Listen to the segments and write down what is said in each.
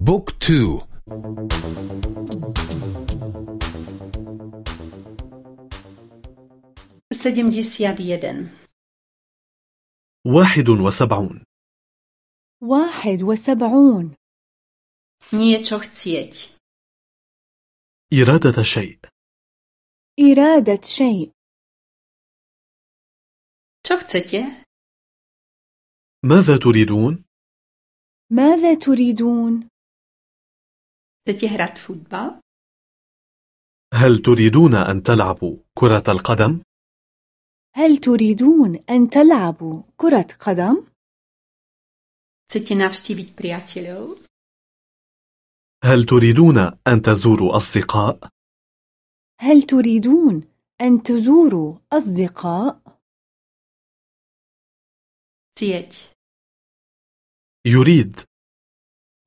بوك تو. sedemdesiat jeden واحد وسبعون. واحد وسبعون. niečo chcieť إرادة شيء. إرادة شيء. čo chcete ماذا تريدون؟ ماذا تريدون؟ Chcete hrať futbal هل تريدون أن تلعبوا كرة القدم؟ هل تريدون أن تلعبوا كرة قدم؟ chcete navštíviť priateľov هل تريدون أن تزوروا أصدقاء؟ هل تريدون أن تزوروا أصدقاء؟ chcieť يريد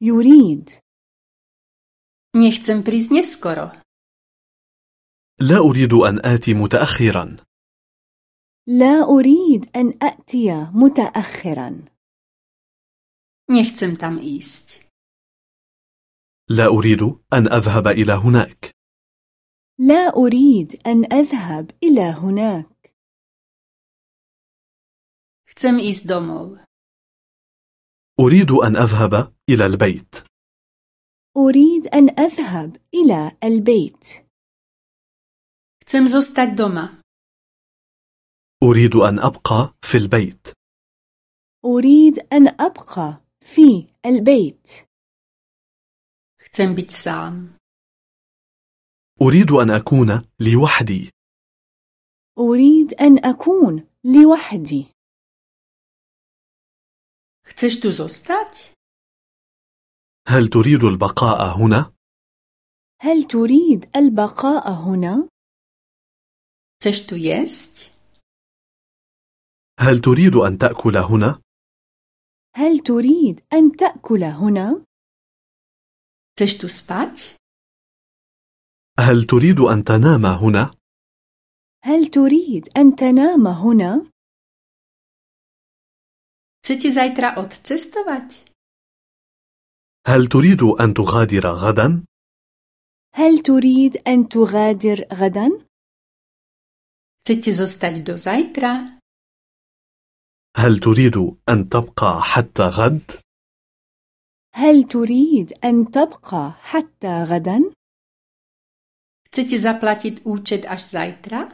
يريد nechcem prísť neskoro. لا أريد أن آتي متأخرا. لا أريد أن أأتي متأخرا. Nechcem tam ísť لا أريد أن أذهب إلى هناك. لا أريد أن أذهب إلى هناك. Domov أريد أن أذهب إلى البيت. أريد أن أذهب إلى البيت. Doma. أريد أن أبقى في البيت. أريد أن أبقى في البيت. أريد أن أكون لوحدي. أريد أن أكون لوحدي. Chceš tu zostať? هل تريد البقاء هنا؟ هل تريد البقاء هنا؟ tu هل تريد أن تأكل هنا؟ هل تريد أن تأكل هنا؟ tu هل تريد أن تنام هنا؟ هل تريد أن تنام هنا؟ chcete zajtra odcestovať هل تريد أن تغادر غدا؟ هل تريد أن تغادر غدا؟ chcete zostať do zajtra هل تريد أن تبقى حتى غد؟ هل تريد أن تبقى حتى غدا؟ chcete zaplatiť účet až zajtra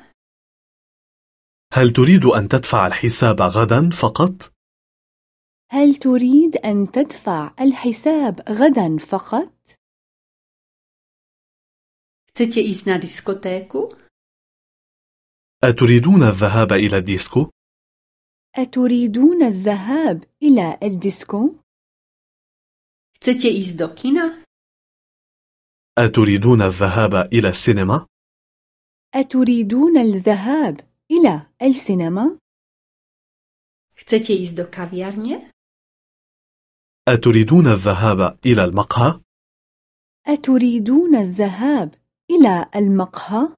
هل تريد أن تدفع الحساب غدا فقط؟ هل تريد أن تدفع الحساب غدا فقط؟ chcete ísť na diskotéku أتريدون الذهاب إلى الديسكو؟ أتريدون الذهاب إلى الديسكو؟ chcete ísť do kina أتريدون الذهاب إلى السينما؟ أتريدون الذهاب إلى السينما؟ chcete ísť do kaviarne أتريدون الذهاب إلى المقهى؟ أتريدون الذهاب إلى المقهى؟